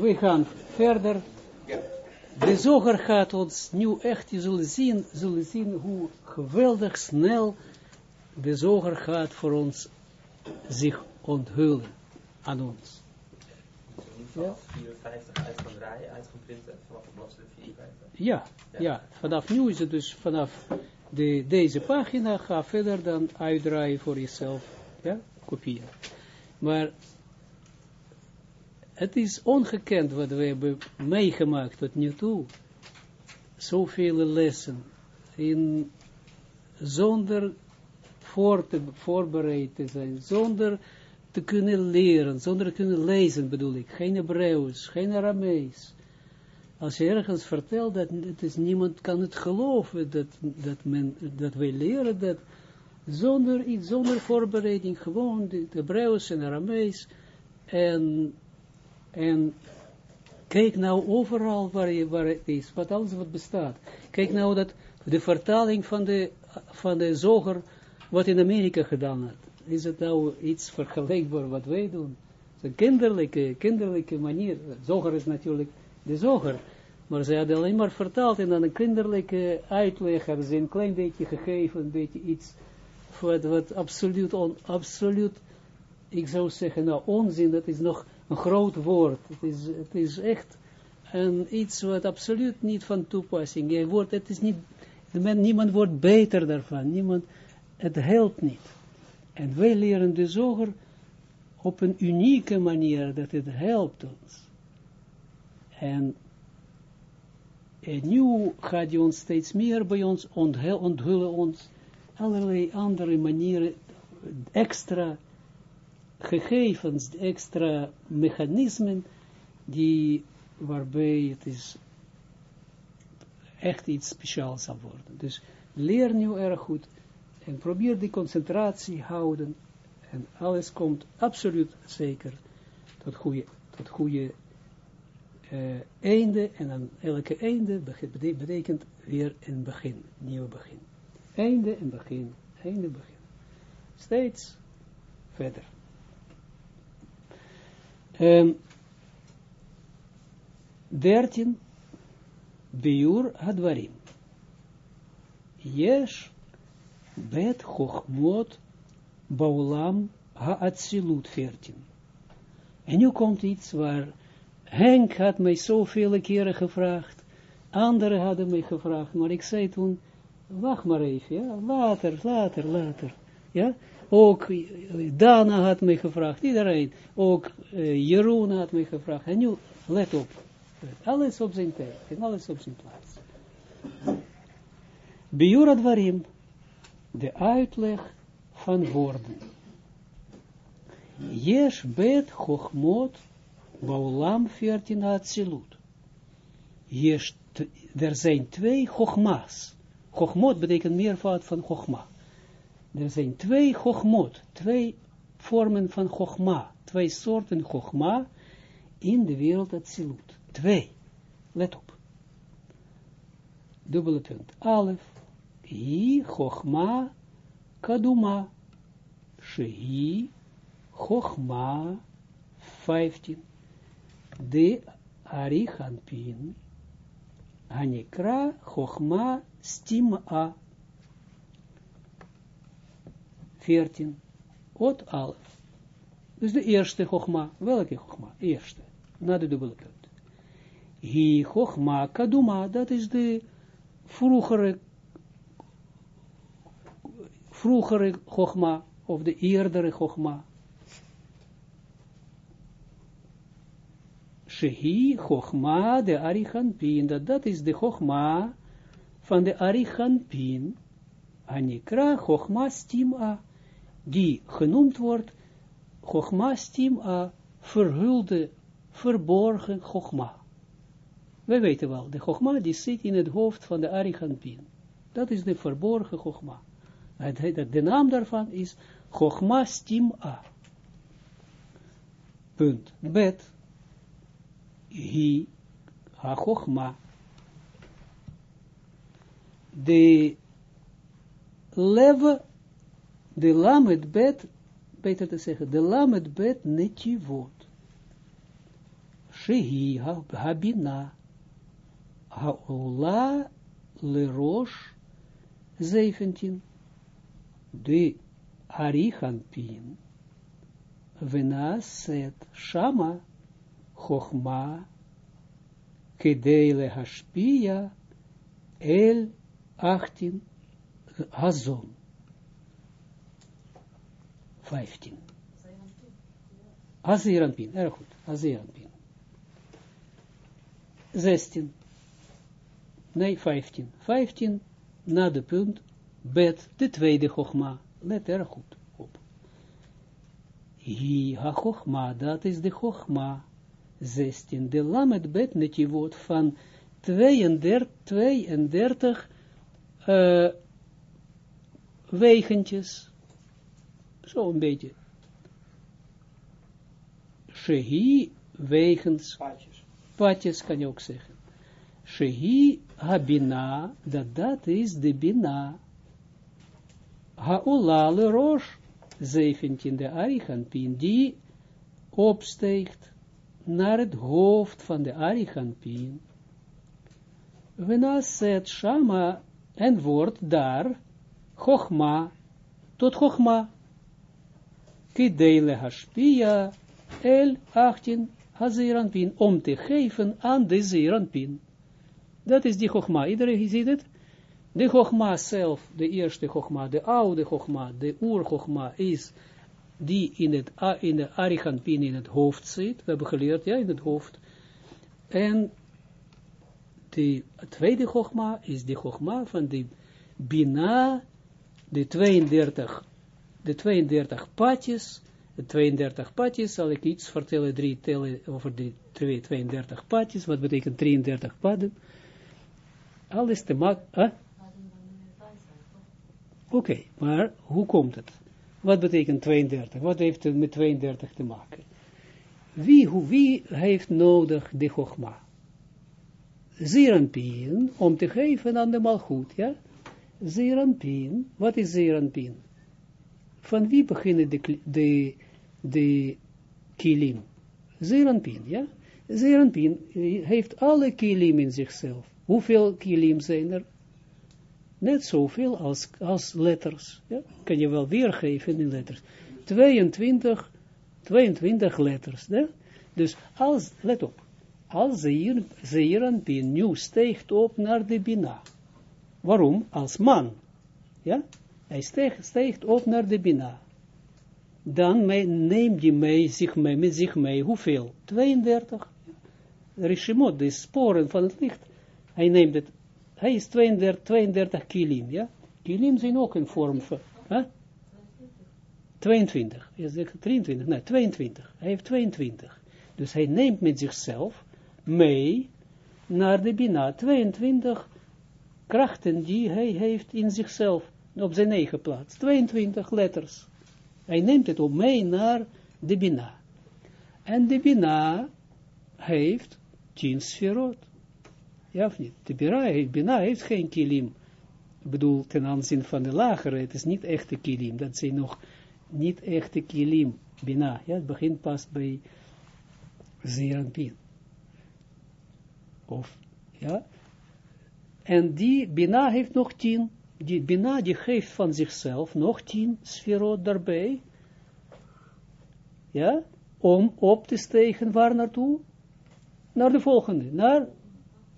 we gaan verder. De zoger gaat ons nu echt, je zullen zien, zullen zien hoe geweldig snel de zoger gaat voor ons zich onthullen aan ons. Ja? 54 uit gaan draaien, uit gaan printen, vanaf de bladzijde 54. Ja, ja, vanaf nu is het dus vanaf de, deze pagina, ga verder dan uitdraaien voor jezelf, ja, kopiëren. Maar het is ongekend wat we hebben meegemaakt tot nu toe. Zoveel lessen in, zonder voor te, voorbereid te zijn, zonder te kunnen leren, zonder te kunnen lezen bedoel ik, geen Hebreeuws, geen Aramees. Als je ergens vertelt dat het is, niemand kan het geloven dat, dat, men, dat wij leren dat zonder iets, zonder voorbereiding, gewoon de Hebreeuws en Aramees en, en kijk nou overal waar, je, waar het is, wat alles wat bestaat. Kijk nou dat de vertaling van de, van de zoger wat in Amerika gedaan had. Is het nou iets vergelijkbaar wat wij doen? Een kinderlijke, kinderlijke manier. Zoger is natuurlijk de zoger. Maar ze hadden alleen maar vertaald en dan een kinderlijke uitleg hebben ze een klein beetje gegeven, een beetje iets wat, wat absoluut, on, absoluut, ik zou zeggen, nou onzin, dat is nog een groot woord. Het is, het is echt een, iets wat absoluut niet van toepassing. Je wordt, het is niet, niemand wordt beter daarvan, niemand, het helpt niet. En wij leren de zoger op een unieke manier dat het helpt ons. En, en nu gaat hij ons steeds meer bij ons onthullen ons allerlei andere manieren, extra gegevens, extra mechanismen, die, waarbij het is echt iets speciaals zal worden. Dus leer nu erg goed en probeer die concentratie houden en alles komt absoluut zeker tot goede, tot goede uh, einde en aan elke einde betekent weer een begin, nieuw begin. Einde en begin, einde begin. Steeds verder. Um, 13 Biur Hadwarim. Yesh bet chochmot baulam ha'atzilut 14. En nu komt iets waar Henk had mij zoveel keren gevraagd, anderen hadden mij gevraagd, maar ik zei toen, wacht maar even, ja, later, later, later, ja, ook Dana had mij gevraagd, iedereen, ook uh, Jeroen had mij gevraagd, en nu, let op, alles op zijn tijd, en alles op zijn plaats. Biura Dwarim, de uitleg van woorden. Yesh bet chochmot baulam 14 atzilut. Er zijn twee chochma's. Chochmot betekent meervoud van chochma. Er zijn twee chochmot, twee vormen van chochma, twee soorten chochma in de wereld atzilut. Twee. Let op. Dubbele punt. Alef hi chochma kaduma, shehi chochma 15, de arichanpin, anikra chochma stima 14, ot alf. Dus de eerste chochma, welke chochma? Eerste, na de dubbele punt. Hi chochma kaduma, dat is de vroegere vroegere Chogma, of de eerdere Chogma. Shehi Chogma de Arichanpin, dat, dat is de Chogma van de Arichanpin, Anikra Chogma Stima, die genoemd wordt Chogma Stima, verhulde, verborgen Chogma. Wij weten wel, de Chogma die zit in het hoofd van de Arichanpin. Dat is de verborgen Chogma. De naam daarvan is Chochma Stim-A. Punt. Bet. Hi. Ha Chochma. De leve, de lamet bet, beter te zeggen, de lamet bet netivot. shehi habina, haola lerosh 17, de arichanpin, venaset shama, chochma, kedele hashpia, el 18, hazon. 15. Azeranpin, erg goed, Azeranpin. 16. Nee, 15. 15 na de punt, bet, de tweede chogma. Let erg goed op. Hi ha chogma, dat is de chogma. 16. De lamet bet netivot van 32, 32 uh, wegentjes. Zo een beetje. Shehi wegens. Paadjes kan je ook zeggen. Shehi habina, dat dat is de bina. Haolale rosh, 17 de Arichanpin, die opsteegt naar het hoofd van de Arichanpin. Venaset shama, en wordt daar, Chochma, tot Chochma. Kidele hashpia, el 18, hazeranpin, om te geven aan de zeranpin. Dat is die Chogma. Iedereen ziet het? De Chogma zelf, de eerste Chogma, de oude Chogma, de oer is die in, het, in de Arichanpin in het hoofd zit. We hebben geleerd, ja, in het hoofd. En de tweede Chogma is de Chogma van de Bina, de 32, de 32 patjes, de 32 patjes, zal ik iets vertellen, drie tellen over de 32 patjes, wat betekent 33 padden alles te maken. Oké, maar hoe komt het? Wat betekent 32? Wat heeft het met 32 te maken? Wie, hoe, wie heeft nodig de Chogma? Om te geven aan de malgoed, ja? Zeranpien, wat is Zeranpien? Van wie beginnen de, de, de kilim? Zeranpien, ja? Zeranpien heeft alle kilim in zichzelf. Hoeveel kilim zijn er? Net zoveel als, als letters. Ja? Kan je wel weergeven in letters. 22, 22 letters. Ja? Dus als, let op, als Zeeranpin nu steekt op naar de Bina. Waarom? Als man. Ja? Hij steekt op naar de Bina. Dan neemt hij mee, zich mee, met zich mee, hoeveel? 32. Rishimot, de sporen van het licht hij neemt het, hij is 32, 32 kilim, ja. Kilim zijn ook een vorm van, huh? 22, je zegt 23, nee, 22. Hij heeft 22. Dus hij neemt met zichzelf mee naar de Bina, 22 krachten die hij heeft in zichzelf, op zijn eigen plaats, 22 letters. Hij neemt het op mee naar de Bina. En de Bina heeft 10 sferot. Ja of niet? De Bina, Bina heeft geen kilim. Ik bedoel, ten aanzien van de lagere, het is niet echte kilim. Dat zijn nog niet echte kilim. Bina, ja, het begint pas bij Zeranpin. Of, ja. En die Bina heeft nog tien. Die Bina, die geeft van zichzelf nog tien sferot daarbij. Ja, om op te stegen waar naartoe? Naar de volgende, naar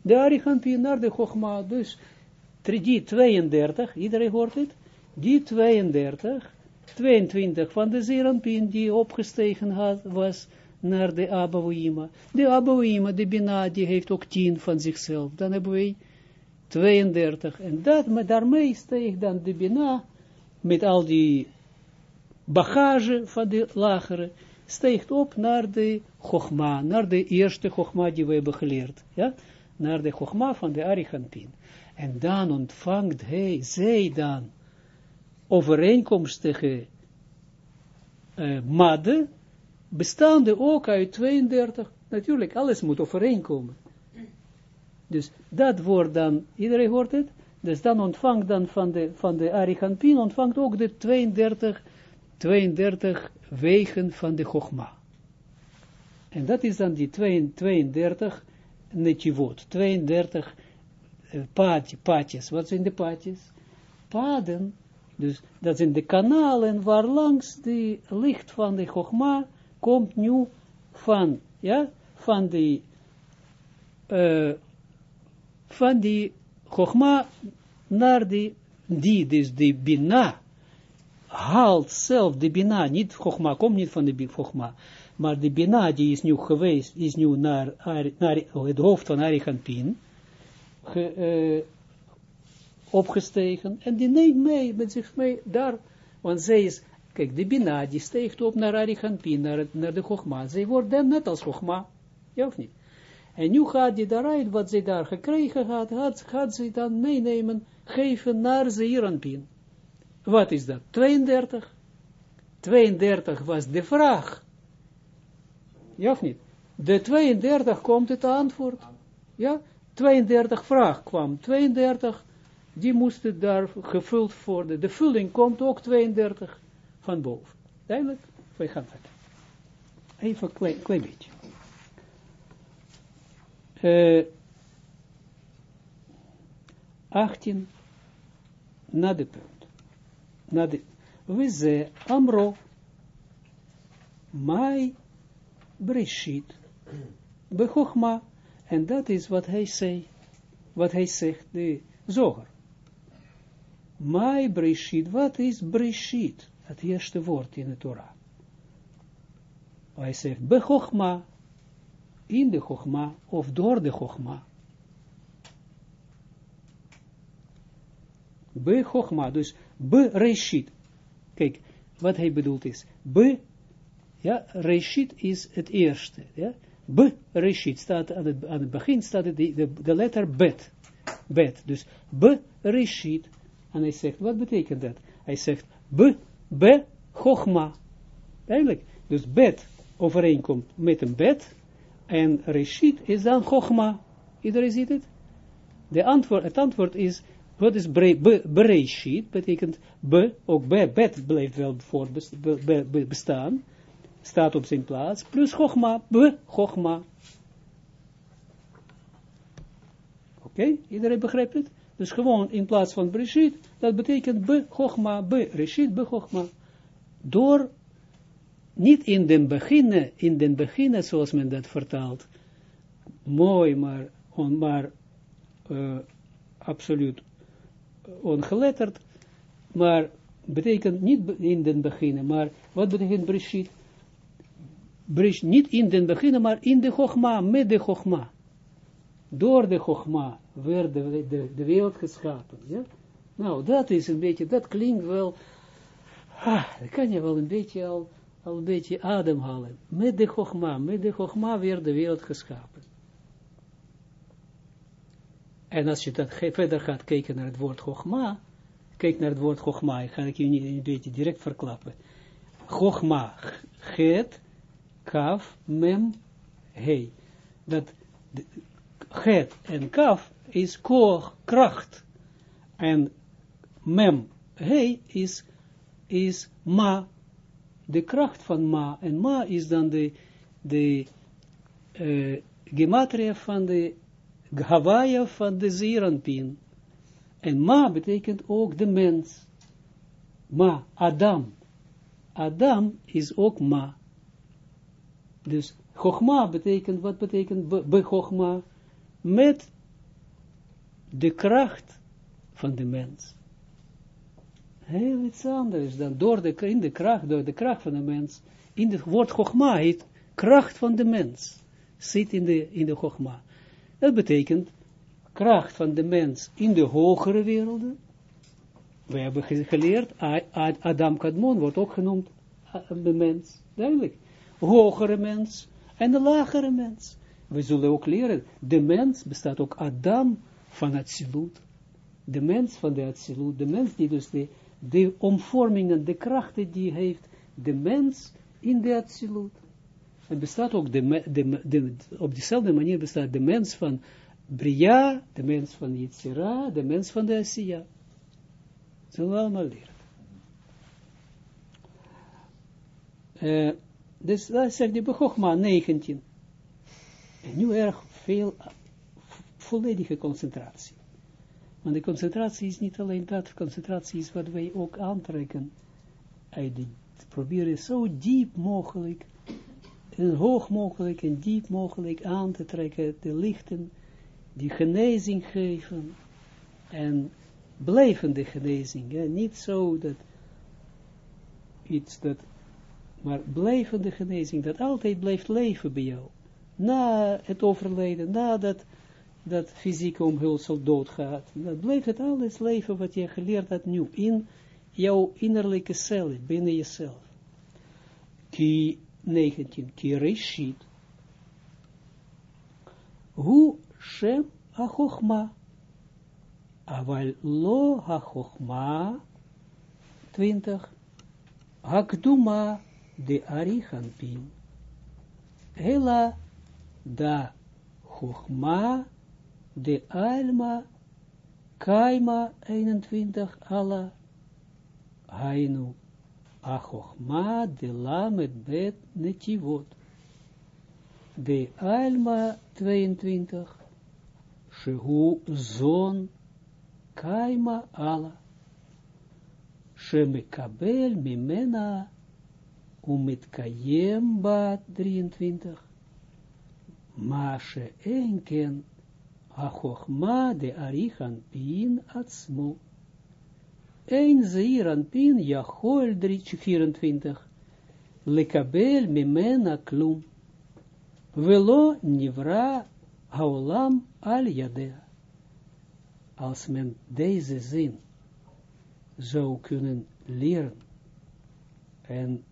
de Arichampin naar de Chogma, dus die 32, iedereen hoort het, die 32, 22 van de Zeranpin die opgestegen had, was naar de Abouima. De Abouima, de Bina, die heeft ook 10 van zichzelf. Dan hebben we 32. En dat, maar daarmee steeg dan de Bina, met al die bagage van de lagere, steegt op naar de Chogma, naar de eerste Chogma die we hebben geleerd. Ja? naar de Chogma van de Arichanpin. En dan ontvangt hij, zij dan, overeenkomstige uh, madde, bestaande ook uit 32, natuurlijk, alles moet overeenkomen. Dus dat wordt dan, iedereen hoort het, dus dan ontvangt dan van de, van de ontvangt ook de 32, 32 wegen van de Chogma. En dat is dan die 32 netjivot, 32 uh, paadjes. Wat zijn de paadjes? Paden, dus dat zijn de kanalen waar langs de licht van de Chogma komt nu van, ja, van die, uh, van die Chogma naar die, die, dus die Bina, haalt zelf de Bina, niet Chogma, komt niet van de Chogma, maar de Bina die is nu geweest, is nu naar, naar het hoofd van Arichampin, ge, uh, opgestegen, en die neemt mee, met zich mee, daar, want zij is, kijk, de Bina, die steegt op naar Arichampin, naar, naar de Chogma, zij wordt dan net als Chogma, ja of niet? En nu gaat die daaruit, wat zij daar gekregen had, gaat, gaat zij dan meenemen, geven naar Zeeranpin. Wat is dat? 32. 32 was de vraag. Ja of niet? De 32 komt het antwoord. Ja? 32 vraag kwam. 32, die moesten daar gevuld worden. De vulling komt ook 32 van boven. Duidelijk? Wij gaan verder. Even een klein beetje. Uh, 18 na de punt. Na de, we ze amro mai breshit bechochma en dat is wat hij zei, wat hij zegt, de zoger. Mai breshit, wat is breshit? Het eerste woord in de Torah. Hij zegt, bechochma, in de chogma, of door de chogma. Be chogma, dus be reshit. Kijk, wat hij bedoelt is, be, ja, reshit is het eerste, ja. Be reshit staat aan het, aan het begin, staat de, de, de letter bet. Bet, dus be reshit. En hij zegt, wat betekent dat? Hij zegt, be, be chogma. Eigenlijk, dus bet overeenkomt met een bet, en reshit is dan chogma. Iedereen ziet het? De antwoord, het antwoord is, wat is bereshit? Betekent be, ook be, bet blijft wel voor bestaan. Staat op zijn plaats. Plus chogma, be, chogma. Oké, iedereen begrijpt het? Dus gewoon in plaats van bereshit, dat betekent be, chogma, be, reshit, be, chogma. Door niet in den beginnen, in den beginnen zoals men dat vertaalt, mooi, maar, on, maar uh, absoluut ongeletterd, maar betekent niet in den beginnen, maar wat betekent Breshit? Bresh, niet in den beginnen, maar in de Chogma, met de Chogma. Door de Chogma werd de, de, de wereld geschapen. Ja? Nou, dat is een beetje, dat klinkt wel, ah, dat kan je wel een beetje al al een beetje ademhalen. Met de Chogma, met de Chogma werd de wereld geschapen. En als je dat verder gaat kijken naar het woord Chogma, kijk naar het woord Chogma, ik ga ik je niet een beetje direct verklappen. Chogma, het, kaf, mem, he. Dat het en kaf is koog, kracht. En mem, he is, is ma, de kracht van ma. En ma is dan de, de uh, gematria van de Hawaii van de Zeranpin. En ma betekent ook de mens. Ma, Adam. Adam is ook ma. Dus Chogma betekent, wat betekent be, Met de kracht van de mens heel iets anders dan door de, in de kracht, door de kracht van de mens, in het woord Chogma heet kracht van de mens, zit in de, in de Chogma. Dat betekent kracht van de mens in de hogere werelden. We hebben geleerd, Adam Kadmon wordt ook genoemd de mens, duidelijk. Hogere mens en de lagere mens. We zullen ook leren, de mens bestaat ook Adam van het Atsilut. De mens van de Atsilut, de mens die dus de de omvormingen, de krachten die heeft de mens in de absolute. En bestaat ook de, de, de, op dezelfde manier bestaat de mens van Bria, de mens van Yitzira, de mens van de Asiya. Zullen we allemaal leren. Uh, dus dat zegt die Bechogma 19. En nu erg veel, volledige concentratie. Want de concentratie is niet alleen dat, concentratie is wat wij ook aantrekken de, proberen zo diep mogelijk, en hoog mogelijk en diep mogelijk aan te trekken, de lichten, die genezing geven, en blijvende genezing, hè? niet zo dat iets dat, maar blijvende genezing, dat altijd blijft leven bij jou, na het overlijden, nadat dat fysieke omhulsel doodgaat, dan blijft het alles leven wat je geleerd hebt nu, in jouw innerlijke cellen, binnen jezelf. Ki 19, ki reshit. Hu shem achochma. Aval lo ha 20. Hakduma de arichanpin. Hela da chochma de alma kaima 21 ala hainu achochma de lamet bet netivot. De alma 22 shehu zon kaima ala, shemekabel mimena umitkayem bat 23, ma she enken achochma de arichan pin atzmo. Een zeiran pin jachol 24, lekabel mimena klum, velo nivra haolam al yadea als men deze zin zou kunnen leren en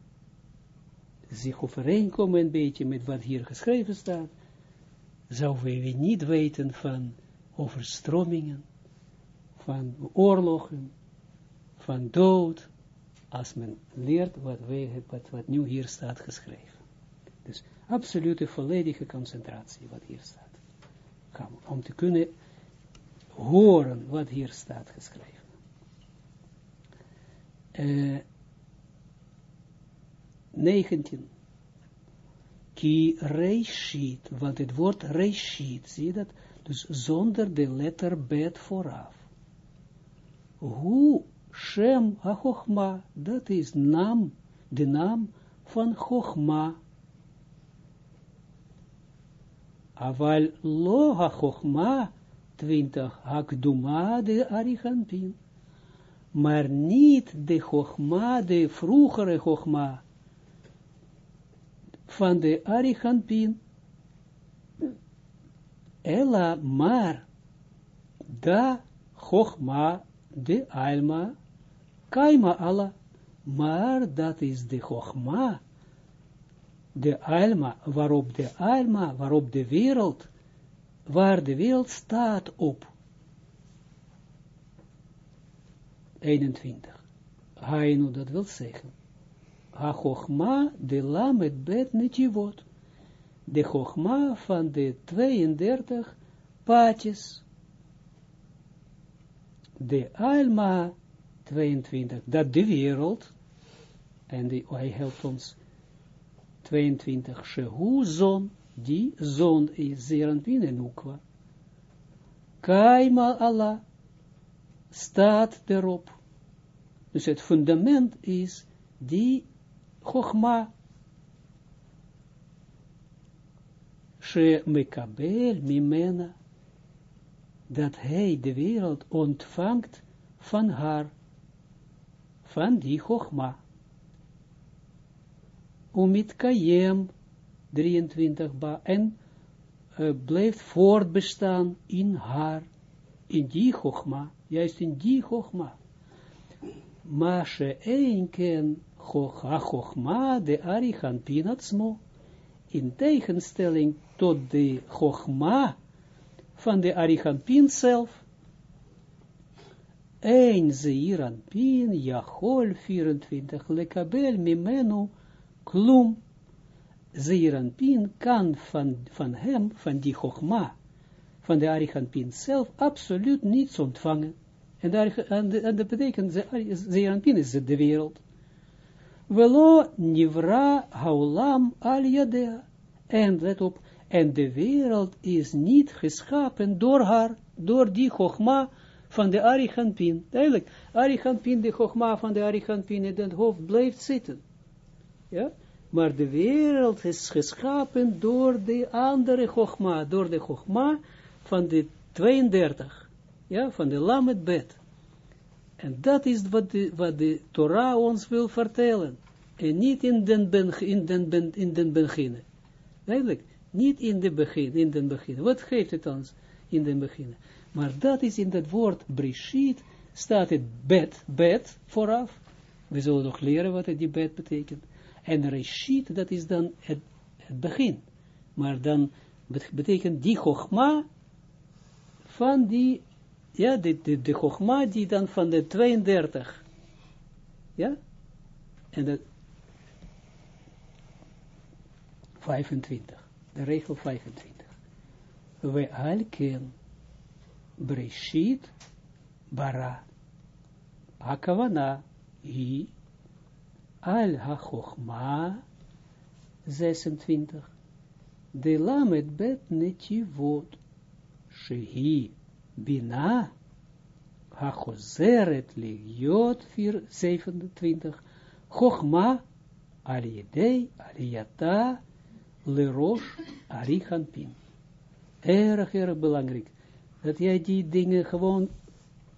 zich overeenkomen een beetje met wat hier geschreven staat, zouden we niet weten van overstromingen, van oorlogen, van dood, als men leert wat, wij, wat, wat nu hier staat geschreven. Dus absolute volledige concentratie wat hier staat. Om te kunnen horen wat hier staat geschreven. Uh, 19. Ki reishit, want het woord reishit, zie je dat? Dus zonder de letter bet vooraf. Hu Shem ha dat is naam, de naam van Chochma. Aval lo ha 20 Hakduma de Arichampin. Maar niet de Chogma, de vroegere Chogma van de Arichampin. Ella maar da Chogma de Alma Kaima Allah. Maar dat is de Chogma, de Alma, waarop de Alma, waarop de wereld waar de wereld staat op. 21. Hainu, dat wil zeggen. Ha de lamet bet netivot. De chogma van de 32 paadjes. De alma 22, dat de wereld, en die, hij helpt ons 22, shehu zon, die zon is Zeranpin en Ukwa. Kaima Allah staat erop. Dus het fundament is die Chogma. Mekabel mimena. Dat hij de wereld ontvangt van haar. Van die Chogma. Umit kayem 23 ba, en uh, blijft voortbestaan in haar, in die chogma, juist in die chogma. Maar ze ken chogma de arichan pinatsmo, in tegenstelling tot de chogma van de arichanpin zelf, een zeiran pin, jachol 24, lekabel mimenu, klum, Zeeranpin kan van, van hem, van die Chogma, van de Arichanpin zelf, absoluut niets ontvangen. En, en, dat betekent, Zeeranpin is de wereld. Velo nivra haulam al yadea. En let op, En de wereld is niet geschapen door haar, door die Chogma van de Ariganpin. Duidelijk, Ariganpin, de Chogma van de Ariganpin in het hoofd blijft zitten. Ja? Maar de wereld is geschapen door de andere Chogma, door de Chogma van de 32, ja, van de Lamed Bet. En dat is wat de, wat de Torah ons wil vertellen. En niet in den, ben, in den, in den begin. Duidelijk, niet in de begin, in den begin. Wat geeft het ons in den begin? Maar dat is in het woord Brishit, staat het bet, bet vooraf. We zullen nog leren wat die bet betekent. En Reshit, dat is dan het, het begin. Maar dan betekent die Chogma van die, ja, de, de, de Chogma die dan van de 32, ja, en de 25, de regel 25. We alken Breshit bara. Hakavana hi al ha-chochma 26. De lamet bet netivot shehi bina ha-chozeret ligiot 27. Chochma al-yedei al-yata lerosh arichanpin. Erg, erg belangrijk. Dat jij die dingen gewoon,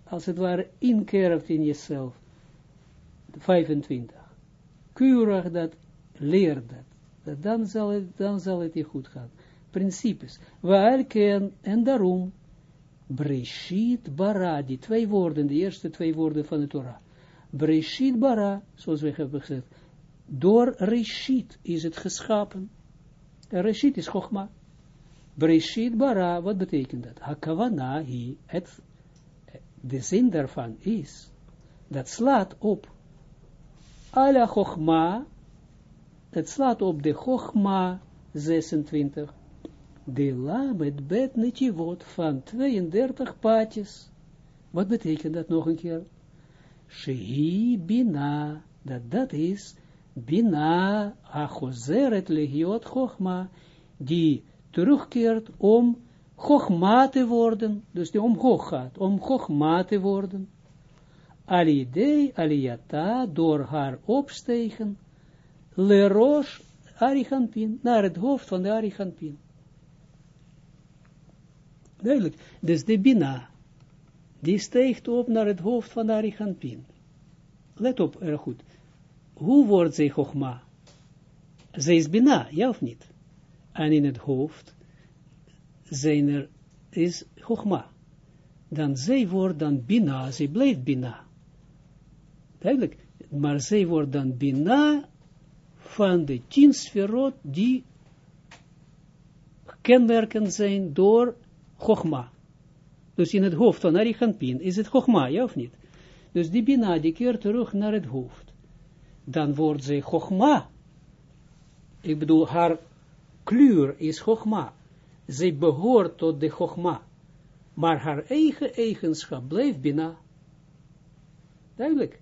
als het ware, inkerft in jezelf. 25 keurig dat, leer dat. dan, zal het, dan zal het je goed gaan. Principes. Waar en daarom, Breshit bara, die twee woorden, de eerste twee woorden van de Torah. Breshit bara, zoals we hebben gezegd, door Reshit is het geschapen. Reshit is Chogma. Breshit bara, wat betekent dat? Hakavana, hi, het, de zin daarvan is, dat slaat op Ala Chogma, het slaat op de Chogma 26, de Lamed Bet Netivot van 32 paadjes. Wat betekent dat nog een keer? Shehi Bina, dat dat is Bina Achozeret Legiot Chogma, die terugkeert om Chogma te worden, dus die omhoog gaat, om Chogma te worden alidei aliyata, door haar opstegen, lerosh ariganpin, naar het hoofd van de ariganpin. Duidelijk, dus de bina, die steegt op naar het hoofd van de. Let op, erg goed. Hoe wordt zij chogma? Zij is bina, ja of niet? En in het hoofd zijn er, is chogma. Dan zij wordt dan bina, zij blijft bina. Duidelijk. Maar zij wordt dan bina van de tien sferot die kenmerken zijn door Chogma. Dus in het hoofd van Arichampin is het Chogma, ja of niet? Dus die bina die keert terug naar het hoofd. Dan wordt zij Chogma. Ik bedoel, haar kleur is Chogma. Zij behoort tot de Chogma. Maar haar eigen eigenschap blijft bina. Duidelijk.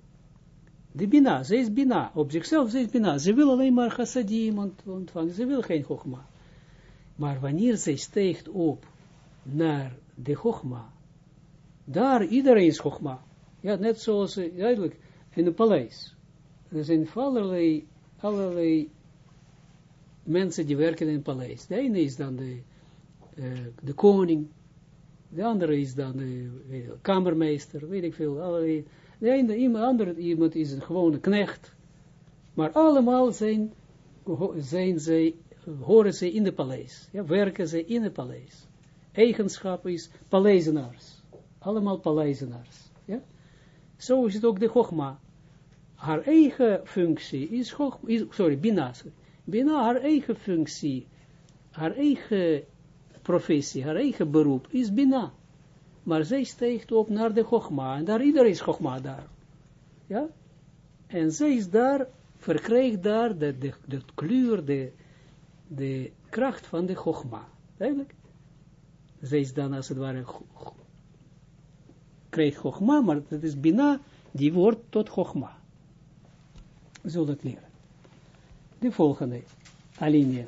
De Bina, ze is Bina, op zichzelf ze is Bina. Ze wil alleen maar chassadim ontvangen, ze wil geen Chogma. Maar wanneer zij steekt op naar de Chogma, daar iedereen is Chogma. Ja, net zoals duidelijk in een paleis. Er zijn allerlei, allerlei mensen die werken in een paleis. De ene is dan de, uh, de koning, de andere is dan de kamermeester, weet ik veel, allerlei de ene, iemand, andere iemand is een gewone knecht. Maar allemaal zijn, zijn zij, horen ze in de paleis. Ja, werken ze in het paleis. Eigenschap is paleizenaars. Allemaal paleizenaars. Ja? Zo is het ook de Chogma. Haar eigen functie is, Chogma, is sorry, Bina. Bina, haar eigen functie, haar eigen professie, haar eigen beroep is Bina maar zij steekt op naar de Chogma, en daar iedereen is Chogma daar. Ja? En zij is daar, verkrijgt daar de, de, de kleur, de, de kracht van de Chogma. Eigenlijk. Zij is dan als het ware, krijgt Chogma, maar dat is Bina, die wordt tot Chogma. Zullen het leren. De volgende alinea.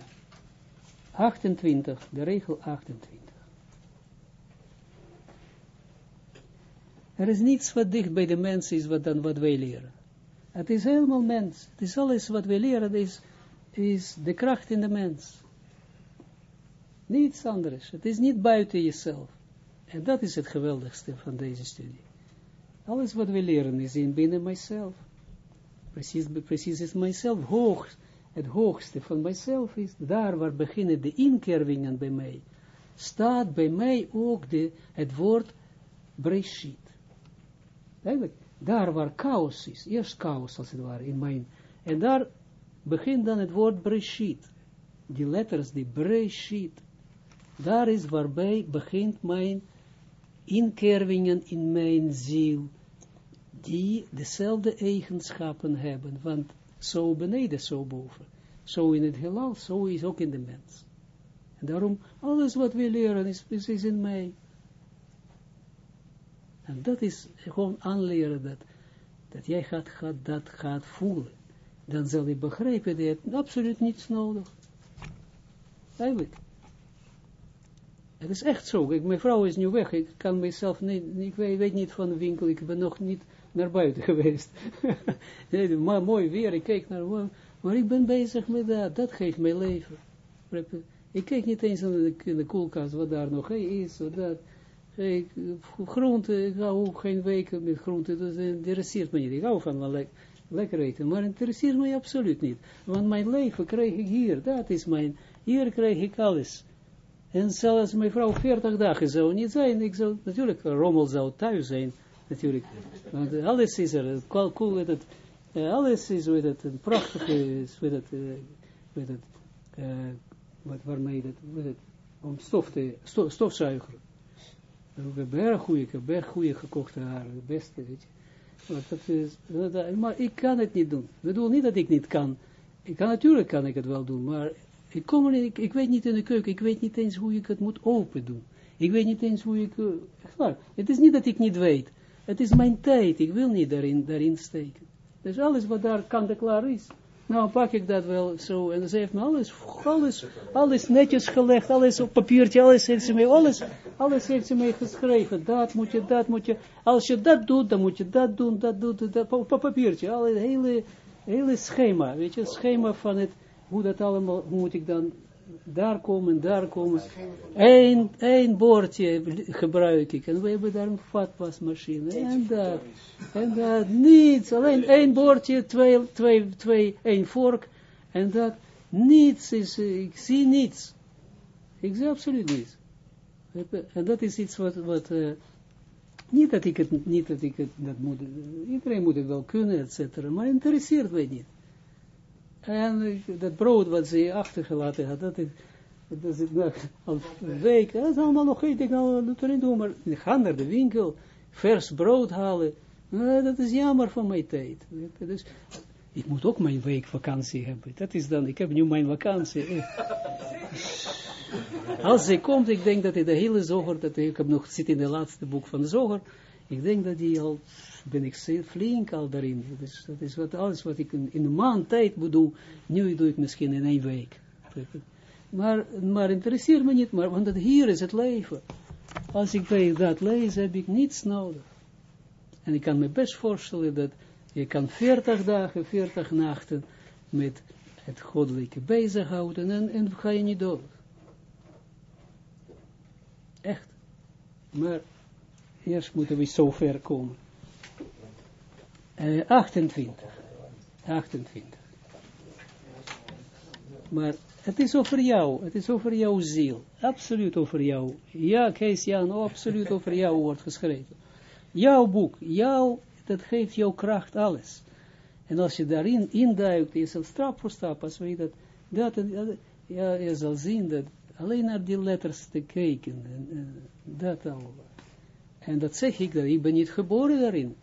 28, de regel 28. Er is niets wat dicht bij de mens is wat dan wat wij leren. Het is helemaal mens. Het is alles wat wij leren, is, is de kracht in de mens. Niets anders. Het is niet buiten jezelf. En dat is het geweldigste van deze studie. Alles wat we leren is in binnen mijzelf. Precies, precies is mijzelf hoog. Het hoogste van mijzelf is daar waar beginnen de inkervingen bij mij. Staat bij mij ook de, het woord Breshit. Eigenlijk, daar waar chaos is, eerst chaos als het ware, in mijn, en daar begint dan het woord Breshit. Die letters, die Breshit. Daar is waarbij begint mijn inkervingen in mijn ziel, die dezelfde eigenschappen hebben, want zo beneden, zo boven. Zo in het heelal, zo is ook in de mens. En daarom, alles wat we leren is, is, is in mij. En dat is gewoon aanleren dat, dat jij gaat, gaat, dat gaat voelen. Dan zal je begrijpen, dat je absoluut niets nodig. Eigenlijk. Het is echt zo. Ik, mijn vrouw is nu weg. Ik kan mezelf niet, ik weet, niet van de winkel. Ik ben nog niet naar buiten geweest. maar mooi weer. Ik kijk naar, maar ik ben bezig met dat. Dat geeft mij leven. Ik kijk niet eens in de, koelkast wat daar nog is. Of dat. Ik, groente, ik hou ook geen weken met groente. Dat interesseert me niet. Ik hou van le lekker eten. Maar interesseert mij absoluut niet. Want mijn leven krijg ik hier. Dat is mijn, hier krijg ik alles. En zelfs mijn vrouw 40 dagen zou niet zijn. Ik zou, natuurlijk, rommel zou thuis zijn. Natuurlijk. Want alles is er. Cool, uh, alles is, een prachtige, weet het, uh, weet het, uh, wat, waarmee dat, weet het, om stof te, stof, stofzuiger. Goede, ik heb erg goede gekochte haren, het beste, weet je. Maar, dat is, maar ik kan het niet doen. Ik bedoel niet dat ik niet kan. Ik kan, natuurlijk kan ik het wel doen, maar ik, kom er, ik, weet niet in de keuken, ik weet niet eens hoe ik het moet open doen. Ik weet niet eens hoe ik, uh, echt het is niet dat ik niet weet. Het is mijn tijd, ik wil niet daarin, daarin steken. Dus alles wat daar kant en klaar is, nou pak ik dat wel zo, en ze heeft me alles, alles, alles netjes gelegd, alles op papiertje, alles heeft ze mij, alles, alles heeft ze mij geschreven, dat moet je, dat moet je, als je dat doet, dan moet je dat doen, dat doet, dat, op papiertje, alle, hele, hele schema, weet je, schema van het, hoe dat allemaal, hoe moet ik dan daar komen, daar komen. Eén, één bordje gebruik ik. En we hebben daar een vatwasmachine. En dat, en dat, niets. Alleen één bordje, twee, twee, twee, één vork. En dat, niets is, ik zie niets. Ik zie absoluut niets. En dat is iets wat, wat uh, niet dat ik het, niet dat ik het, dat moet, iedereen moet het wel kunnen, et cetera, maar interesseert mij niet. En dat brood wat ze achtergelaten had, dat is, dat is al een week, dat is allemaal nog iets, ik nou erin doen, maar gaan naar de winkel, vers brood halen, nou, dat is jammer van mijn tijd. Dus, ik moet ook mijn week vakantie hebben. Dat is dan, ik heb nu mijn vakantie. Als ze komt, ik denk dat hij de hele zoger, dat ik heb nog zit in de laatste boek van de zoger, ik denk dat die al ben ik zeer flink al daarin. Dus dat is wat, alles wat ik in, een maand tijd moet doen, nu doe ik misschien in één week. Maar, maar interesseert me niet, maar, want hier is het leven. Als ik bij dat lees, heb ik niets nodig. En ik kan me best voorstellen dat je kan 40 dagen, 40 nachten met het goddelijke bezighouden en, en ga je niet dood. Echt. Maar eerst moeten we zo ver komen. Uh, 28. 28. Maar het is over jou, het is over jouw ziel. Absoluut over jou. Ja, Kees Jan, absoluut over jou wordt geschreven. Jouw boek, jou, dat geeft jouw kracht alles. En als je daarin induikt, je zal stap voor stap, als we dat, dat, ja, je zal zien dat alleen naar die letters te kijken, en, en dat al. En dat zeg ik, dat ik ben niet geboren daarin.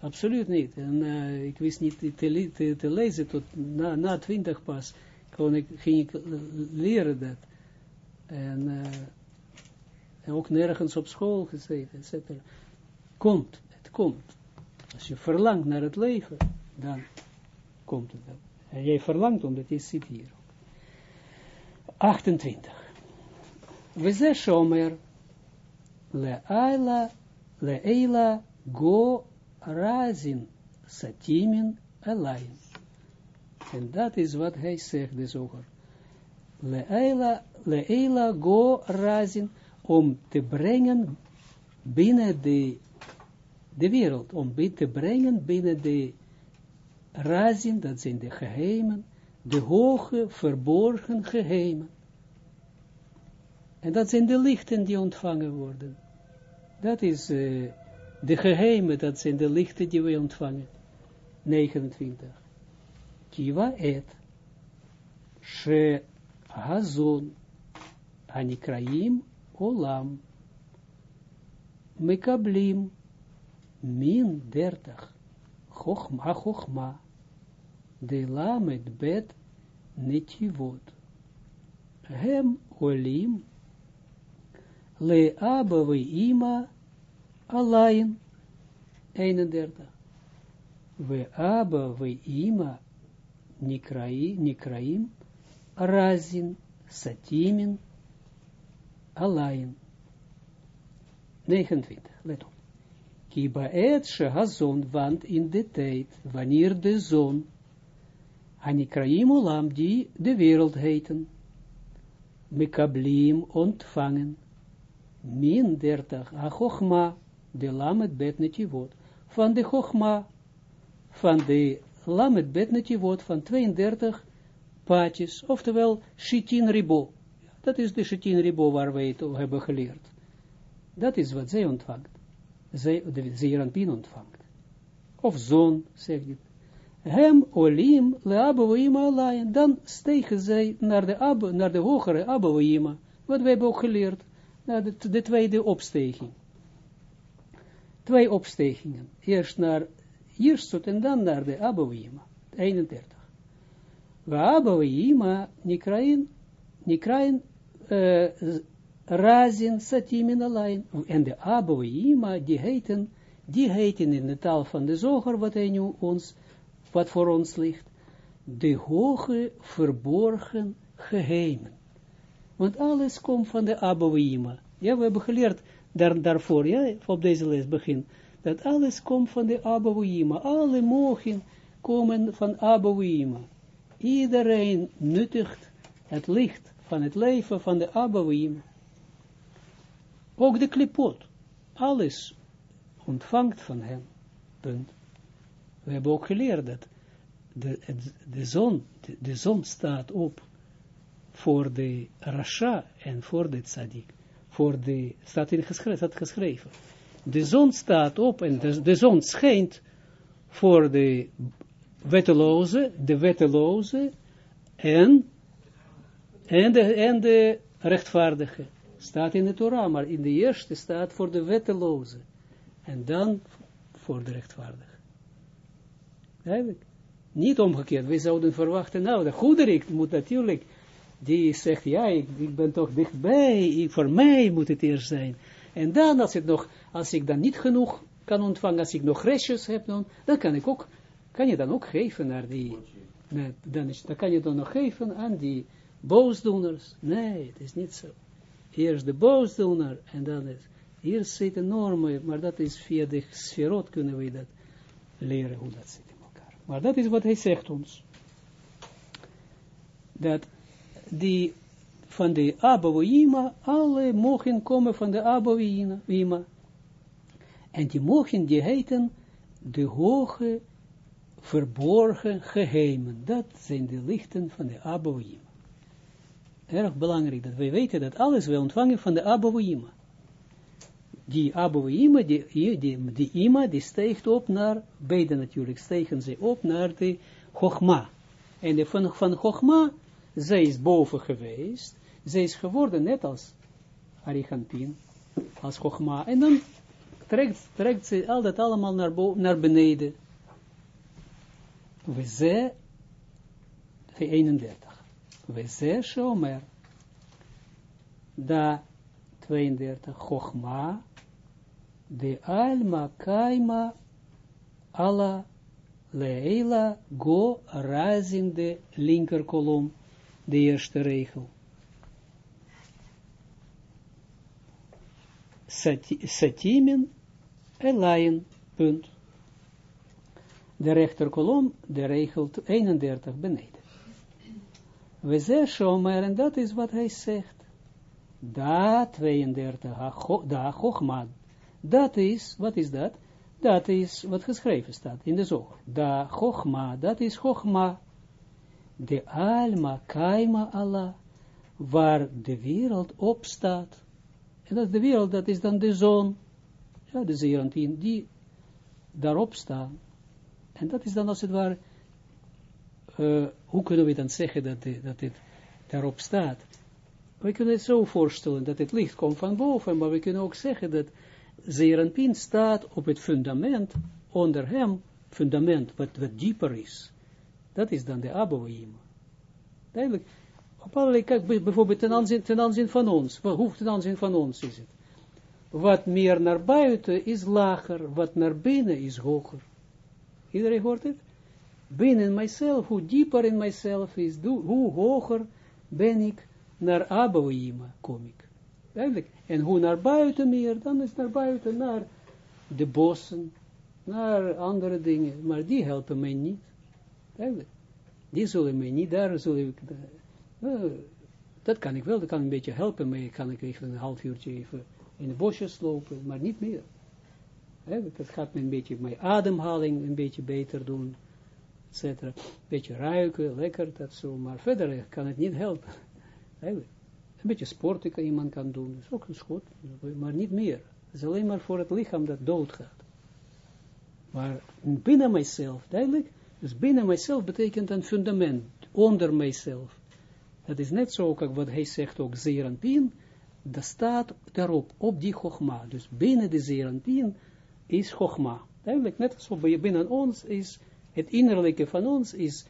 Absoluut niet. En uh, ik wist niet te, te, te, lezen tot na, na twintig pas. Kon ik, ging ik leren dat. En, uh, en ook nergens op school gezeten, etc. Komt, het komt. Als je verlangt naar het leven, dan komt het. En jij verlangt omdat je zit hier. 28. We ze shomer le aila le eila go razin satimin alain. En dat is wat hij zegt, de zoger. Le eila, le eila go razin, om te brengen binnen de, de wereld, om te brengen binnen de razin, dat zijn de geheimen, de hoge, verborgen geheimen. En dat zijn de lichten die ontvangen worden. Dat is uh, de geheimen, dat zijn de lichten die we ontvangen. 29. Kiva et. She hazon. Anikraim olam. Mekablim. Min dertig. Chochma, chochma de lamet bet netivot. Hem olim le abba we ima alain 31. We abba we ima nikrai, nikraim razin satimin alain 29. Let op. Kiba et shehazon, want in de tijd, wanneer de zon Anikraim olam, die de wereld heten. Mekablim ontvangen. Min dertig, ha de lamet bet netivot. Van de chogma, van de lamet bet netivot, van 32 paadjes, oftewel shitin ribo. Dat is de shitin ribo waar wij het hebben geleerd. Dat is wat zij ontvangt. Zij, de Zeranpin ontvangt. Of zon, zegt dit hem olim le abouima alain, dan stegen zij naar de, ab, naar de hogere abouima, wat we hebben geleerd, naar de, de tweede opsteging. Twee opstegingen, eerst naar Jirsut en dan naar de abouima, 31. We abouima nikrain, uh, razin satimin alain, en de abouima, die heten, die heten in de taal van de zoger, wat hij nu ons wat voor ons ligt, de hoge verborgen geheimen. Want alles komt van de Abouima. Ja, we hebben geleerd daar, daarvoor, ja, op deze les begin, dat alles komt van de Abouima. Alle mogen komen van Abouima. Iedereen nuttigt het licht van het leven van de Abouima. Ook de klipot. Alles ontvangt van hem. Punt we hebben ook geleerd dat de, de, zon, de, zon staat op voor de Rasha en voor de Tzadik. Voor de, staat in geschreven, staat geschreven. De zon staat op en de, de zon schijnt voor de wetteloze, de wetteloze en, en, de, en de rechtvaardige. Staat in de Torah, maar in de eerste staat voor de wetteloze. En dan voor de rechtvaardige. Eigenlijk. Niet omgekeerd. We zouden verwachten, nou, de goederik moet natuurlijk, die zegt, ja, ik, ik ben toch dichtbij, ik, voor mij moet het eerst zijn. En dan, als, het nog, als ik dan niet genoeg kan ontvangen, als ik nog restjes heb, dan, dan kan ik ook, kan je dan ook geven naar die, nee, dan, is, dan kan je dan nog geven aan die boosdoeners. Nee, het is niet zo. Eerst de boosdoener, en dan is, hier zit een norme, maar dat is via de sferot kunnen we dat leren hoe dat zit. Maar dat is wat hij zegt ons. Dat die van de Abouima, alle mogen komen van de Abouima. En die mogen die heten de hoge, verborgen geheimen. Dat zijn de lichten van de Abouima. Erg belangrijk dat wij weten dat alles we ontvangen van de Abouima die Abouima, die, die, die Ima, die steekt op naar, beide natuurlijk stegen ze op naar de Chogma. En de, van, van zij is boven geweest, zij is geworden net als Arichampin, als Chogma. En dan trekt, trekt ze al dat allemaal naar, naar beneden. We ze, 31. We ze shomer. Da 32. Chogma de alma kaima ala leila go razin de linker kolom, de eerste regel. Satimen satimen Elayen, punt. De rechterkolom, de regel 31 beneden. We zeggen maar en dat is wat hij zegt. Da 32, da Chochma. Dat is, wat is dat? Dat is wat geschreven staat in de zoog. Da Chochma, dat is Chochma. De alma kaima Allah, waar de wereld op staat. En dat de wereld, dat is dan de zon. Ja, de zeerantin, die daarop staan. En dat is dan als het ware, eh, hoe kunnen we dan zeggen dat, de- dat het daarop staat? We kunnen het zo voorstellen dat het licht komt van boven, maar we kunnen ook zeggen dat Zeranpin staat op het fundament, onder hem, fundament wat, wat dieper is. Dat is dan de Abouim. Duidelijk. Op allerlei, kijk, bij- bijvoorbeeld ten aanzien, ten aanzien van ons. Hoe ten aanzien van ons is het? Wat meer naar buiten is lager, wat naar binnen is hoger. Iedereen hoort het? Binnen mijzelf, hoe dieper in mijzelf is, hoe hoger ben ik naar Abouima, kom ik. Duidelijk. En hoe naar buiten meer, dan is naar buiten, naar de bossen, naar andere dingen. Maar die helpen mij niet. Die zullen mij niet, daar zullen ik, dat kan ik wel, dat kan een beetje helpen, maar kan ik even een half uurtje even in de bosjes lopen, maar niet meer. Dat gaat me een beetje mijn ademhaling een beetje beter doen, et. Een beetje ruiken, lekker, dat zo, maar verder kan het niet helpen. Een beetje sporten kan iemand kan doen, dat is ook een schot, maar niet meer. Het is alleen maar voor het lichaam dat doodgaat. Maar binnen mijzelf, duidelijk, dus binnen mijzelf betekent een fundament, onder mijzelf. Dat is net zo, kijk, wat hij zegt ook, Zeranpien, dat staat daarop, op die Chogma. Dus binnen de Zeranpien is Chogma. Duidelijk, net zo binnen ons is, het innerlijke van ons is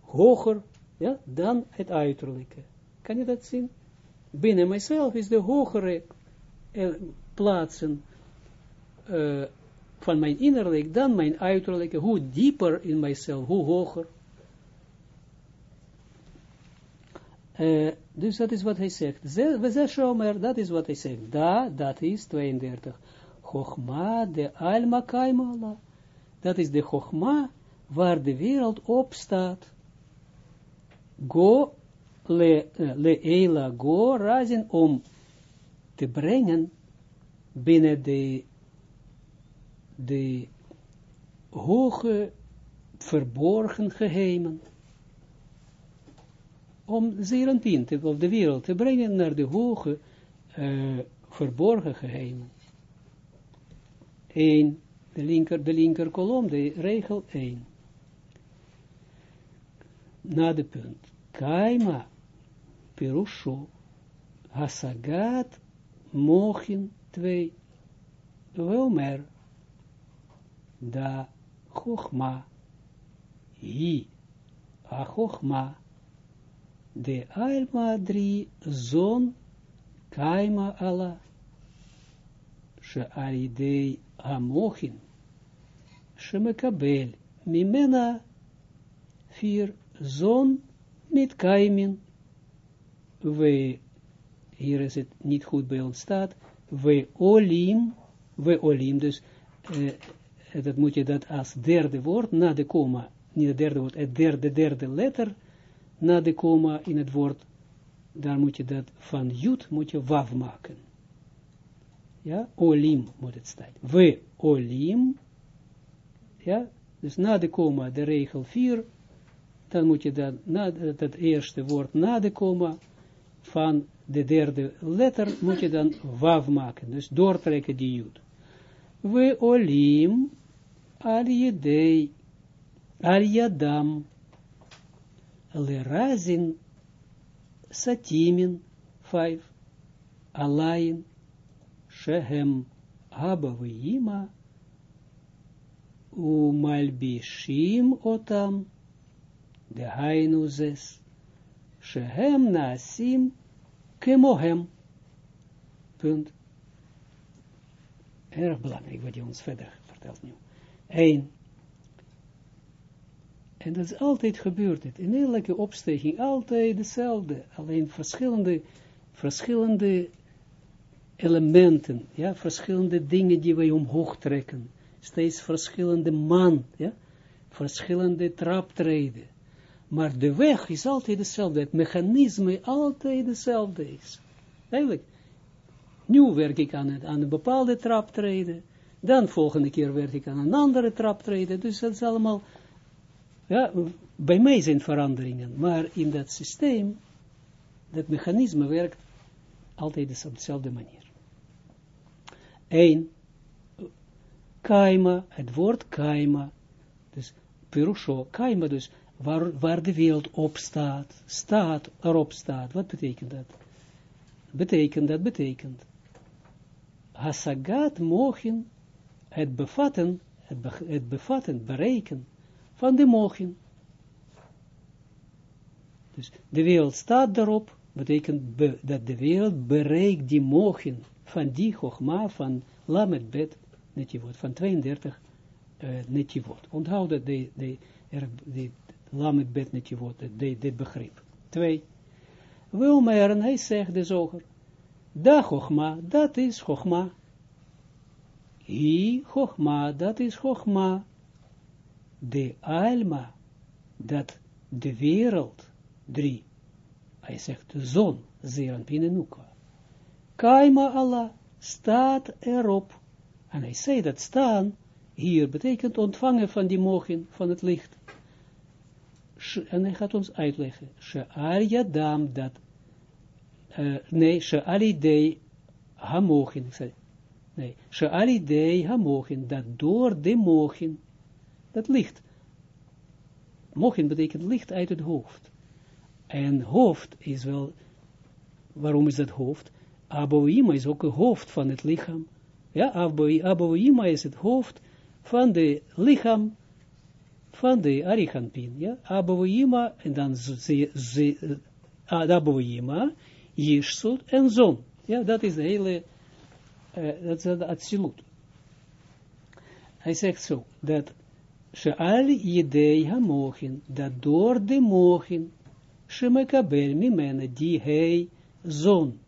hoger ja, dan het uiterlijke. Kan je dat zien? Binnen mijzelf is de hogere eh, plaatsen eh, van mijn innerlijk dan mijn uiterlijke. Hoe dieper in mijzelf, hoe hoger. Eh, dus dat is wat hij zegt. Ze- We zeggen Shomer, dat is wat hij zegt. Da, dat is 32. Chogma de alma kaimala. Dat is de Chogma waar de wereld op staat. Go le, eh, le eila go razen om te brengen binnen de, de hoge verborgen geheimen om Zeranpien te, op de wereld te brengen naar de hoge eh, verborgen geheimen. 1, de linker, de linker kolom, de regel 1. Na de punt. Kaima, Pirusho, Hasagat, Mochin 2, Weomer, Da, Chochma, Hi, Achochma, de alma drie zon kaima ala she'alidei hamochin shemekabel mimena vier zon met kaimin we hier is het niet goed bij ons staat we olim we olim dus dat moet je dat als derde woord na de komma niet het derde woord het derde derde letter na de komma in het woord, daar moet je dat van jut moet je waf maken. Ja, olim moet het staan. We olim, ja, dus na de komma, de regel 4, dan moet je dat, dat eerste woord na de komma, van de derde letter, moet je dan waf maken, dus doortrekken die jut. We olim, al jedei, al yadam, Lerazin Satimin 5 Alain Shehem Abba Vima Umalbishim Otam de Hainu zes Shehem Nasim Kemohem Punt. Erg belangrijk wat je ons verder vertelt nu. 1. En dat is altijd gebeurd. Het. In elke opsteking altijd hetzelfde. Alleen verschillende, verschillende elementen, ja, verschillende dingen die wij omhoog trekken, steeds verschillende man, ja, verschillende traptreden. Maar de weg is altijd dezelfde, het mechanisme altijd dezelfde is. Eigenlijk, nu werk ik aan, het, aan een bepaalde traptreden, dan volgende keer werk ik aan een andere traptreden, dus dat is allemaal, ja, bij mij zijn veranderingen, maar in dat systeem, dat mechanisme werkt altijd op dezelfde manier. Eén, kaima, het woord kaima, dus Pirusho, kaima dus, waar, de wereld op staat, staat, erop staat, wat betekent dat? Betekent, dat betekent, hasagat mogen het bevatten, het, het bevatten, bereiken van de mogen. Dus de wereld staat daarop, betekent be, dat de wereld bereikt die mogen van die Chogma van Lamed Bet Netivot, van 32 uh, Netivot. Onthoud dat de, de, de Lamed Bet dit begrip. Twee. Wilmeren, hij zegt de zoger, da Chogma, dat is Chogma. Hi Chogma, dat is Chogma. De Alma, dat de wereld, drie. Hij zegt de zon, Zeran Pinenuka. Kaima Allah staat erop. En hij zei dat staan hier betekent ontvangen van die mogen van het licht. En hij gaat ons uitleggen. She'al yadam dat, uh, nee, idei hamogen, nee, she'al idei hamogen, dat door de mogen, dat licht. Mogen betekent licht uit het hoofd. En hoofd is wel, waarom is dat hoofd? Aboima is ook het hoofd van het lichaam. Ja, Aboima is het hoofd van de lichaam van de Arihanpin. Ja, Aboima en dan ze, ze, Aboima, Yeshut en Zon. Ja, dat is de hele, dat is het absoluut. Hij zegt zo, dat She'al Yedei HaMochen, dat door de mogen, Shemekabel Mimene, die hij zon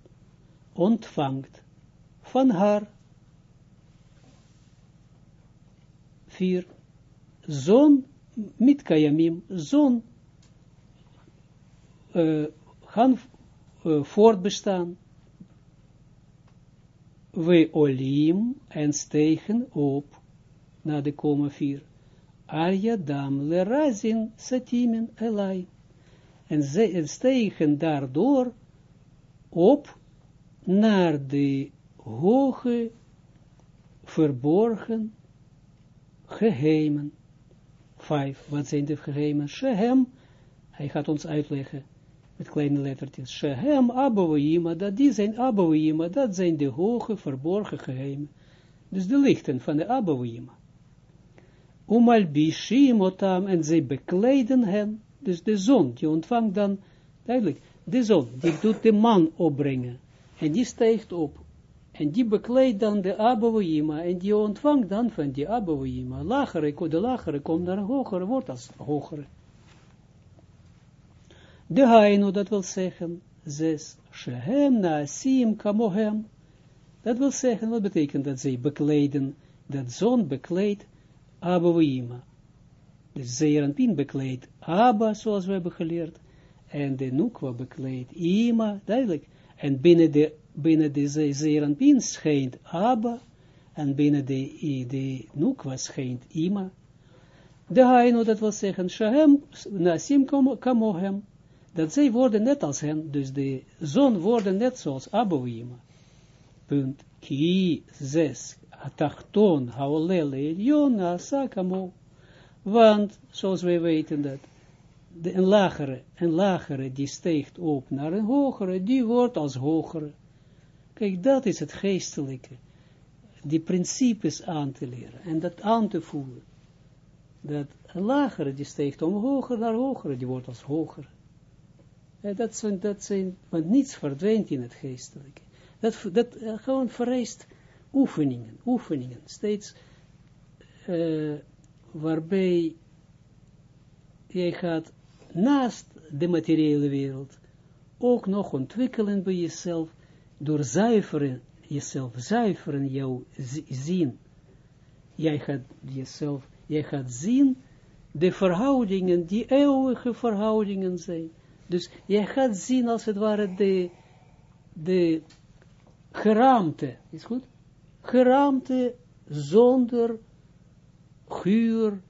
ontvangt van haar. Vier. Zon mit kayamim, zon uh, gaan uh, voortbestaan. We olim en stegen op na de koma vier. Arja dam le razin satimen elai. En ze stegen daardoor op naar de hoge, verborgen geheimen. Vijf, wat zijn de geheimen? Shehem, hij gaat ons uitleggen met kleine lettertjes. Shehem, Abouima, dat die zijn Abouima, dat zijn de hoge, verborgen geheimen. Dus de lichten van de Abouima. Umalbishim otam, en zij bekleden hen, dus de zon, die ontvangt dan, duidelijk, de zon, die doet de man opbrengen. En die stijgt op. En die bekleedt dan de Abouima. En die ontvangt dan van die Abouima. Lagere, de lagere komt naar hogere, wordt als hogere. De Haino, dat wil zeggen, zes. Shehem sim kamohem. Dat wil zeggen, wat betekent dat zij bekleden, dat zon bekleedt Abouima. Dus Zeeranpin bekleedt Abba, zoals we hebben geleerd. En de Nukwa bekleedt Ima, duidelijk. En binnen de, binnen de Zeranpin schijnt Abba, en binnen de, de Nukwa schijnt Ima. De Haino, dat wil zeggen, Shahem, Nasim kamohem, dat zij worden net als hen, dus de zon worden net zoals Abba Ima. Punt. Ki, zes, atachton, haolele, elion, asakamo. Want, zoals wij weten dat, de, een lagere, een lagere die steekt op naar een hogere, die wordt als hogere. Kijk, dat is het geestelijke. Die principes aan te leren en dat aan te voelen. Dat een lagere die steekt om hoger naar hogere, die wordt als hoger. En dat zijn, dat zijn, want niets verdwijnt in het geestelijke. Dat, dat uh, gewoon vereist oefeningen, oefeningen, steeds uh, waarbij jij gaat naast de materiële wereld ook nog ontwikkelen bij jezelf door zuiveren jezelf zuiveren, jouw zien. Jij gaat jezelf, jij gaat zien de verhoudingen, die eeuwige verhoudingen zijn. Dus jij gaat zien als het ware de, de geraamte, is goed? Geraamte zonder guur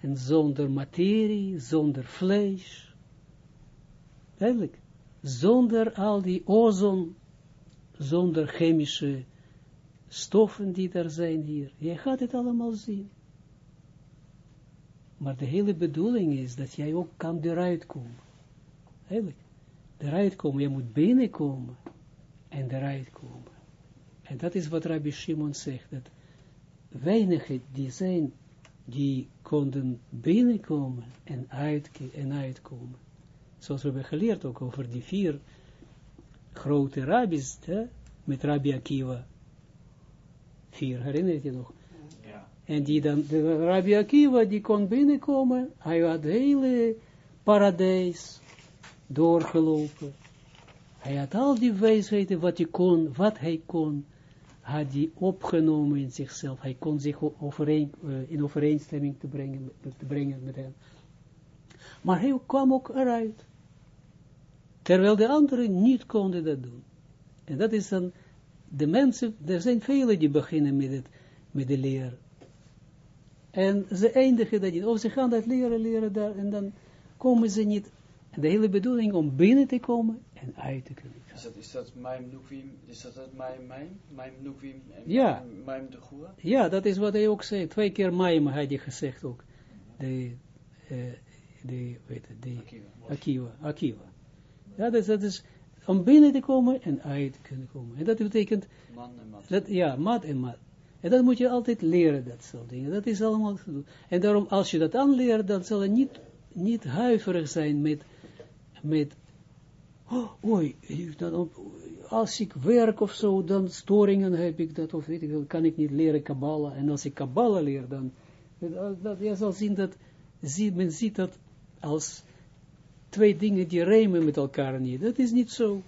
en zonder materie, zonder vlees. Eigenlijk, zonder al die ozon, zonder chemische stoffen die er zijn hier. Je gaat het allemaal zien. Maar de hele bedoeling is dat jij ook kan eruit komen. Eigenlijk, eruit komen. Je moet binnenkomen en eruit komen. En dat is wat Rabbi Shimon zegt, dat weinigen die zijn, die konden binnenkomen en, uit, en uitkomen. Zoals we hebben geleerd ook over die vier grote rabbis, hè, met Rabbi Akiva. Vier, herinner je nog? Ja. En die dan, de Rabbi Akiva, die kon binnenkomen, hij had het hele paradijs doorgelopen. Hij had al die wijsheden wat hij kon, wat hij kon, had hij opgenomen in zichzelf. Hij kon zich overeen, uh, in overeenstemming te brengen, te brengen met hem. Maar hij kwam ook eruit. Terwijl de anderen niet konden dat doen. En dat is dan, de mensen, er zijn velen die beginnen met, het, met de leer. En ze eindigen dat niet. Of ze gaan dat leren, leren daar, en dan komen ze niet. De hele bedoeling om binnen te komen en uit te kunnen Is dat, is dat mijn nukvim, is dat, dat mijn, mijn, mijn nukvim en ja. mijn de goede? Ja, dat is wat hij ook zei. Twee keer mijn had hij gezegd ook. De, uh, de, weet het, de, Akiva. Akiva. Ja, dat, dat is om binnen te komen en uit te kunnen komen. En dat betekent... Man en mat. Dat, ja, mat en mat. En dat moet je altijd leren, dat soort dingen. Dat is allemaal... En daarom, als je dat aanleert, dan zal het niet, niet huiverig zijn met... met oh, oei, dan, als ik werk of zo, dan storingen heb ik dat, of weet ik, kan ik niet leren Kabbalah. En als ik Kabbalah leer, dan... Dat, je zal zien dat... Men ziet dat als twee dingen die rijmen met elkaar niet. Dat is niet zo.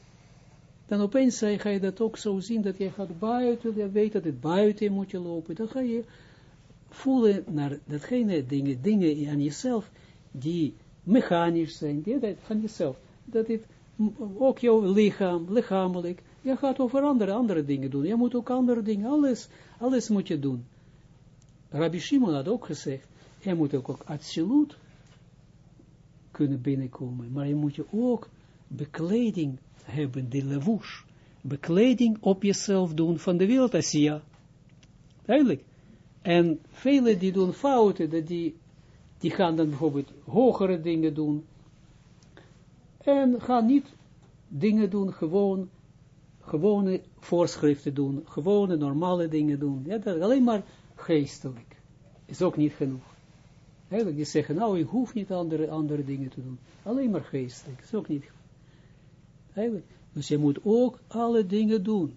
Dan opeens ga je dat ook zo zien, dat je gaat buiten, je weet dat het buiten moet je lopen. Dan ga je voelen naar datgene dingen, dingen aan jezelf, die mechanisch zijn, die dat van jezelf. Dat het ook jouw lichaam, lichamelijk, je gaat over andere, andere dingen doen. Je moet ook andere dingen, alles, alles moet je doen. Rabbi Shimon had ook gezegd, je moet ook, ook absoluut kunnen binnenkomen. Maar je moet je ook bekleding hebben, de levush. Bekleding op jezelf doen van de wereld Asia. Duidelijk. En velen die doen fouten, dat die, die gaan dan bijvoorbeeld hogere dingen doen. En gaan niet dingen doen, gewoon, gewone voorschriften doen, gewone normale dingen doen. Ja, dat alleen maar geestelijk. Is ook niet genoeg. Eigenlijk, die zeggen, nou, ik hoef niet andere, andere dingen te doen. Alleen maar geestelijk. Is ook niet Eigenlijk. Dus je moet ook alle dingen doen.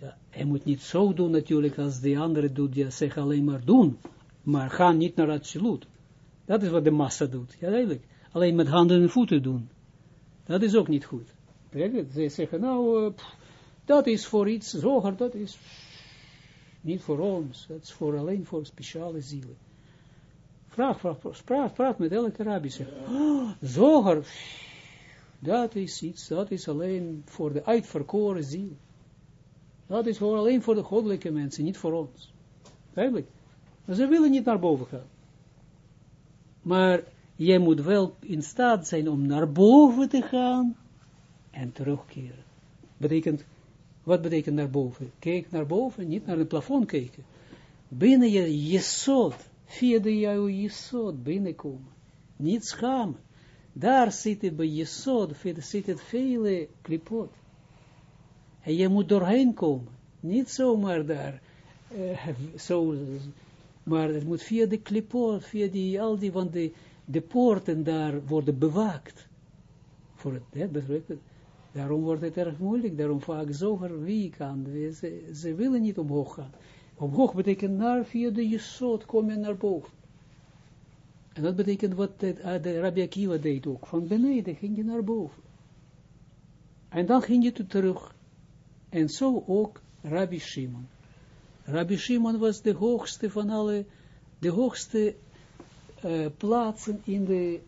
Ja, je moet niet zo doen natuurlijk als de andere doet, die zeggen alleen maar doen. Maar ga niet naar absoluut. Dat is wat de massa doet. Ja, eigenlijk. Alleen met handen en voeten doen. Dat is ook niet goed. Ze zeggen, nou, uh, dat is voor iets zoger, dat is niet voor ons. Dat is voor alleen voor speciale zielen. Vraag, vraag, vraag, vraag met elke rabbi. Zeg, oh, zoger, dat is iets, dat is alleen voor de uitverkoren ziel. Dat is voor alleen voor de goddelijke mensen, niet voor ons. Eigenlijk. Ze willen niet naar boven gaan. Maar jij moet wel in staat zijn om naar boven te gaan en terugkeren. Betekent, wat betekent naar boven? Kijk naar boven, niet naar het plafond kijken. Binnen je jesot via jouw jesod binnenkomen. Niet schamen. Daar zitten bij jesod, zitten vele klipot. En je moet doorheen komen. Niet zomaar daar, uh, zo, maar het moet via de klipot, via die, al die, want de, de poorten daar worden bewaakt. Voor het, hè, Daarom wordt het erg moeilijk, daarom vaak zover wie kan. Ze, ze willen niet omhoog gaan. Omhoog betekent naar via de jesot kom je naar boven. En dat betekent wat de, uh, de Rabbi Akiva deed ook. Van beneden ging je naar boven. En dan ging je terug En zo ook Rabbi Shimon. Rabbi Shimon was de hoogste van alle, de hoogste uh, plaatsen in de,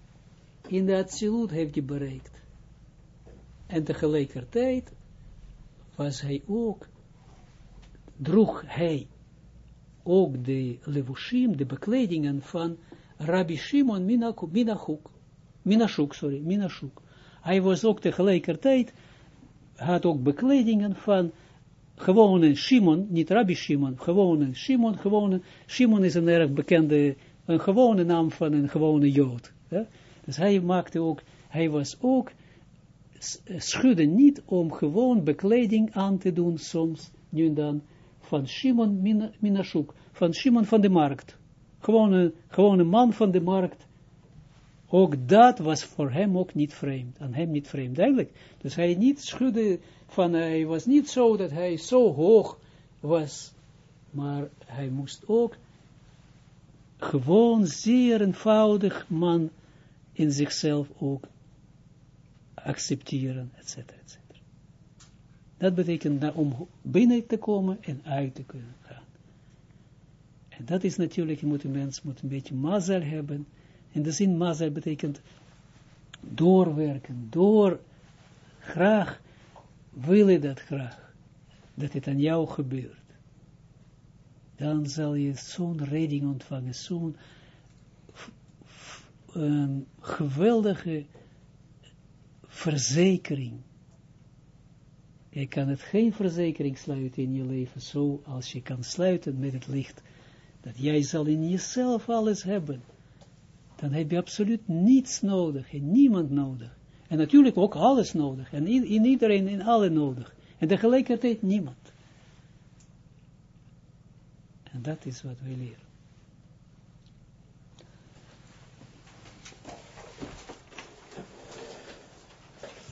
in de Atsilut heeft hij bereikt. En tegelijkertijd was hij ook, droeg hij ook de levushim, de bekledingen van Rabbi Shimon Minachuk, Minashuk, sorry, Minashuk. Hij was ook tegelijkertijd, had ook bekledingen van gewone Shimon, niet Rabbi Shimon, gewone Shimon, gewone, Shimon is een erg bekende, een gewone naam van een gewone Jood. Dus hij maakte ook, hij was ook, schudde niet om gewoon bekleding aan te doen, soms, nu en dan, van Shimon Minashuk, van Shimon van de markt. Gewone, gewone man van de markt. Ook dat was voor hem ook niet vreemd, aan hem niet vreemd, eigenlijk. Dus hij niet schudde van, hij was niet zo dat hij zo hoog was, maar hij moest ook gewoon zeer eenvoudig man in zichzelf ook accepteren, etc. etc. Dat betekent om binnen te komen en uit te kunnen gaan. En dat is natuurlijk, je moet een mens moet een beetje mazel hebben. En de zin mazel betekent doorwerken, door, graag, willen dat graag, dat het aan jou gebeurt. Dan zal je zo'n redding ontvangen, zo'n geweldige verzekering je kan het geen verzekering sluiten in je leven, zo als je kan sluiten met het licht, dat jij zal in jezelf alles hebben. Dan heb je absoluut niets nodig en niemand nodig. En natuurlijk ook alles nodig. En in, iedereen, in alle nodig. En tegelijkertijd niemand. En dat is wat we leren.